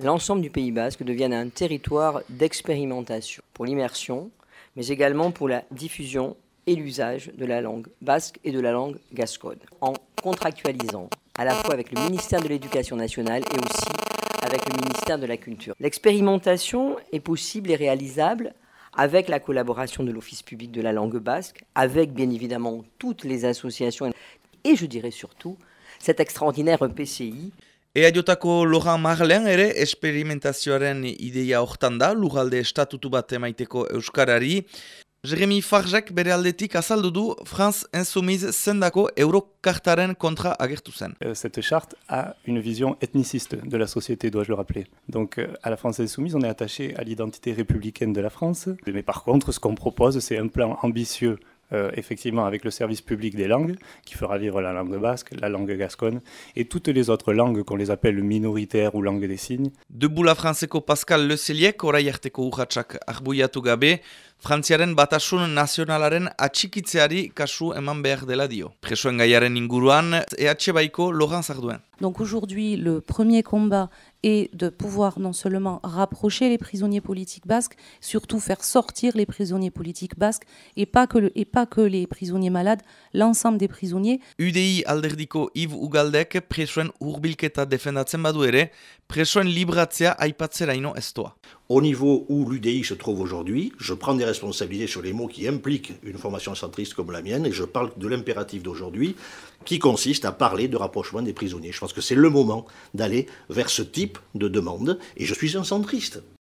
L'ensemble du Pays Basque devienne un territoire d'expérimentation pour l'immersion, mais également pour la diffusion et l'usage de la langue basque et de la langue gasconne, en contractualisant à la fois avec le ministère de l'Éducation nationale et aussi avec le ministère de la Culture. L'expérimentation est possible et réalisable avec la collaboration de l'Office public de la langue basque, avec bien évidemment toutes les associations et je dirais surtout cet extraordinaire PCI. Laurent Marlen ere esperimentazioaren ideia hortan da, lugalde estatutu bat emaiteko Euskarari. Jeremy Farjak bere aldetik azaldu du France Insoumise zendako eurokartaren kontra agertu zen. Euh, cette charte a une vision ethniciste de la société, dois-je le rappeler. Donc euh, à la France Insoumise, on est attaché à l'identité républicaine de la France. Mais par contre, ce qu'on propose, c'est un plan ambitieux euh, effectivement avec le service public des langues, qui fera vivre la langue basque, la langue gasconne, et toutes les autres langues qu'on les appelle minoritaires ou langues des signes. Debula franceko Pascal Leceliek, orai arteko urratxak arbuiatu gabe, Frantziaren batasun nazionalaren atxikitzeari kasu eman behar dela dio. Presoen gaiaren inguruan, EH Baiko Laurent Sarduen. Donc aujourd'hui, le premier combat est de pouvoir non seulement rapprocher les prisonniers politiques basques, surtout faire sortir les prisonniers politiques basques et pas que, le, et pas que les prisonniers malades, l'ensemble des prisonniers. UDI alderdiko Yves Ugaldek presoen urbilketa defendatzen badu ere, presoen libratzea aipatzeraino ez doa. Au niveau où l'UDI se trouve aujourd'hui, je prends des responsabilités sur les mots qui impliquent une formation centriste comme la mienne et je parle de l'impératif d'aujourd'hui qui consiste à parler de rapprochement des prisonniers. Je pense que c'est le moment d'aller vers ce type de demande et je suis un centriste.